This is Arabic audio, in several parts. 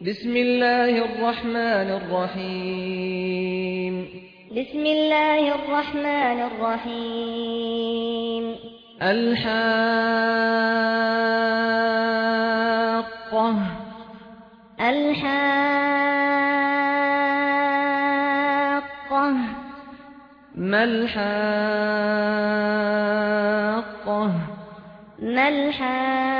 بسم الله الرحمن الرحيم بسم الله الرحمن الرحيم الحق الحق ما الحق ما الحق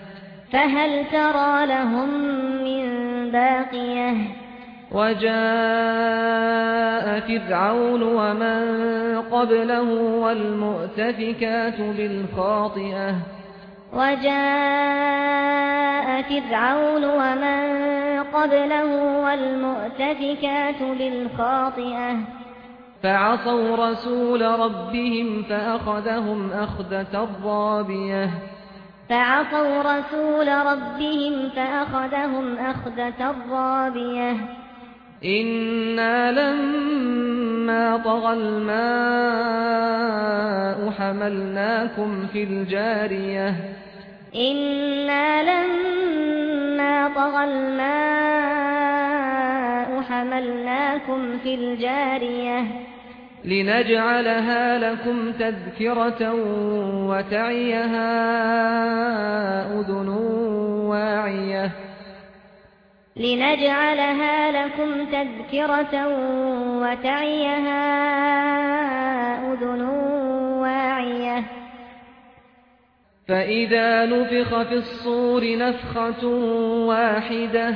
فهل ترى لهم من باقية؟ وجاء فرعون ومن قبله والمؤتفكات بالخاطئة. وجاء فرعون ومن قبله والمؤتفكات بالخاطئة. فعصوا رسول ربهم فأخذهم أخذة رابية. فعصوا رسول ربهم فأخذهم أخذة رابية. إنا لما طغى الماء حملناكم في الجارية. إنا لما طغى الماء حملناكم في الجارية. لنجعلها لكم تذكرة وتعيها أذن واعية. لنجعلها لكم تذكرة وتعيها أذن واعية. فإذا نفخ في الصور نفخة واحدة فإذا نفخ في الصور نفخة واحدة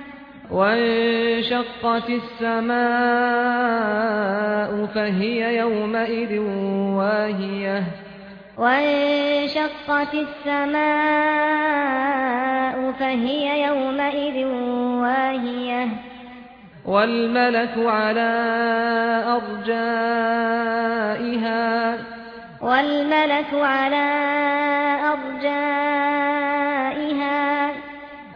وانشقت السماء فهي يومئذ واهية. وانشقت السماء فهي يومئذ واهية. والملك على أرجائها. والملك على أرجائها.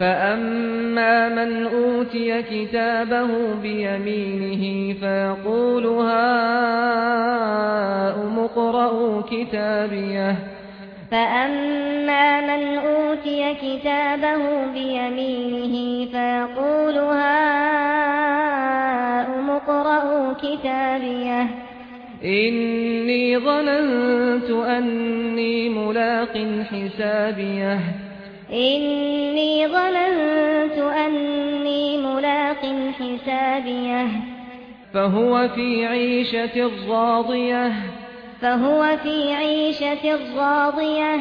فأما من أوتي كتابه بيمينه فيقول هاؤم اقْرَؤُوا كتابيه فأما من أوتي كتابه بيمينه فيقول هاؤم اقْرَؤُوا كتابيه إني ظننت أني ملاق حسابيه إني ظننت أني ملاق حسابيه. فهو في عيشة راضية. فهو في عيشة راضية.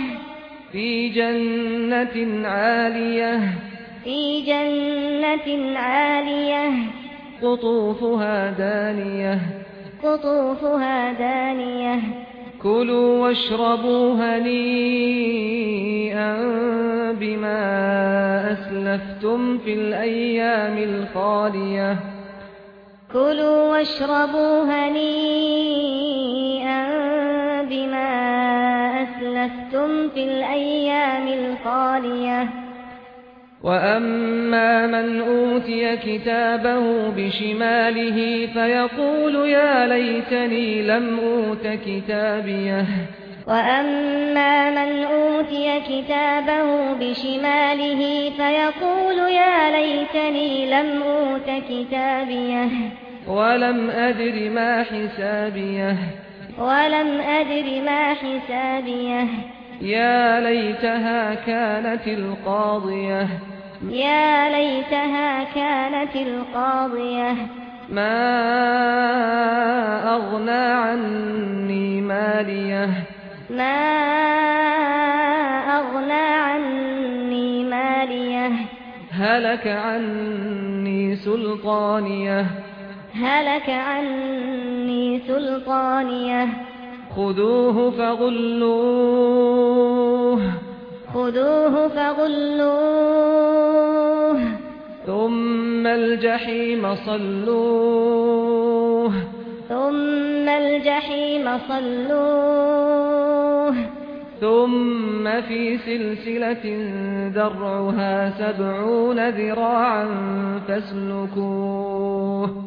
في جنة عالية. في جنة عالية. قطوفها دانية. قطوفها دانية. كلوا واشربوا هنيئا بما أسلفتم في الأيام الخالية. كلوا واشربوا هنيئا بما أسلفتم في الأيام الخالية. وَأَمَّا مَنْ أُوتِيَ كِتَابَهُ بِشِمَالِهِ فَيَقُولُ يَا لَيْتَنِي لَمْ أُوتَ كِتَابِيَهْ وَأَمَّا مَنْ أُوتِيَ كِتَابَهُ بِشِمَالِهِ فَيَقُولُ يَا لَيْتَنِي لَمْ أُوتَ كِتَابِيَهْ وَلَمْ أَدْرِ مَا حِسَابِيَهْ وَلَمْ أَدْرِ مَا حِسَابِيَهْ يا ليتها كانت القاضية. يا ليتها كانت القاضية. ما أغنى عني مالية. ما أغنى عني مالية. هلك عني سلطانية. هلك عني سلطانية. خذوه فغلوه خذوه فغلوه ثم الجحيم صلوه ثم الجحيم صلوه ثم في سلسلة درعها سبعون ذراعا فاسلكوه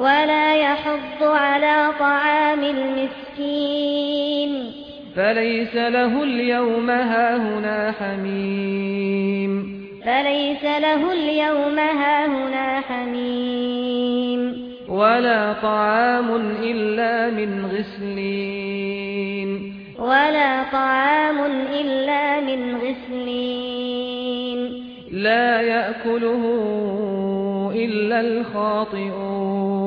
ولا يحض على طعام المسكين. فليس له اليوم هاهنا حميم. فليس له اليوم هاهنا حميم. ولا طعام إلا من غسلين. ولا طعام إلا من غسلين. لا يأكله إلا الخاطئون.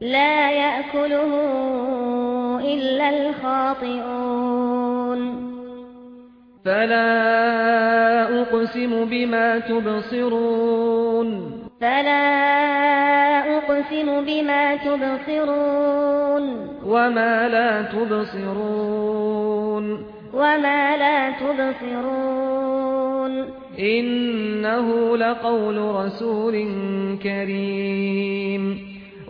لا يأكله إلا الخاطئون. فلا أقسم بما تبصرون. فلا أقسم بما تبصرون. وما لا تبصرون. وما لا تبصرون. إنه لقول رسول كريم.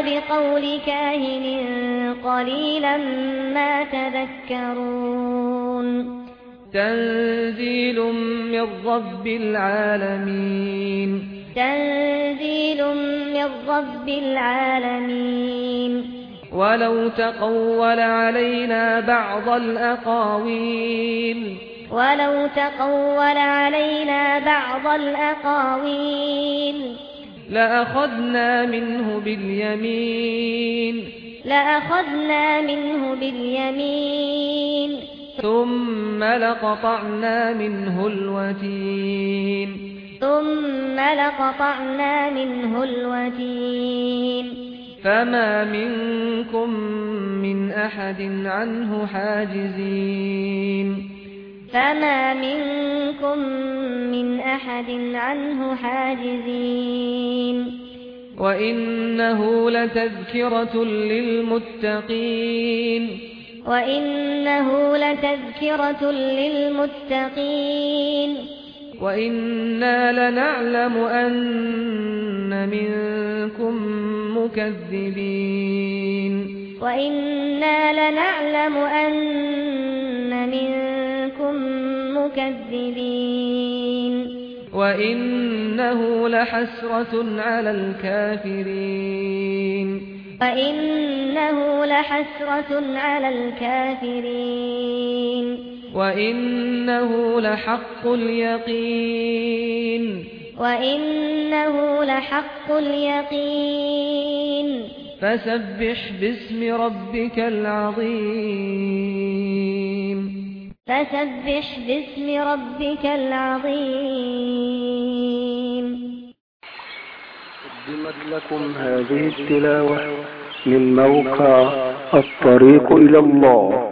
بقول كاهن قليلا ما تذكرون. تنزيل من رب العالمين. تنزيل من رب العالمين. ولو تقول علينا بعض الأقاويل. ولو تقول علينا بعض الأقاويل. لأخذنا منه باليمين. لأخذنا منه باليمين. ثم لقطعنا منه الوتين. ثم لقطعنا منه الوتين. فما منكم من أحد عنه حاجزين. فما منكم من أحد عنه حاجزين وإنه لتذكرة للمتقين وإنه لتذكرة للمتقين وإنا لنعلم أن منكم مكذبين وإنا لنعلم أن منكم كُنتُم مكذبين وإنه لحسرة على الكافرين وإنه لحسرة على الكافرين وإنه لحق اليقين وإنه لحق اليقين فسبح باسم ربك العظيم فسبح باسم ربك العظيم. قدمت لكم هذه التلاوة من موقع الطريق إلى الله.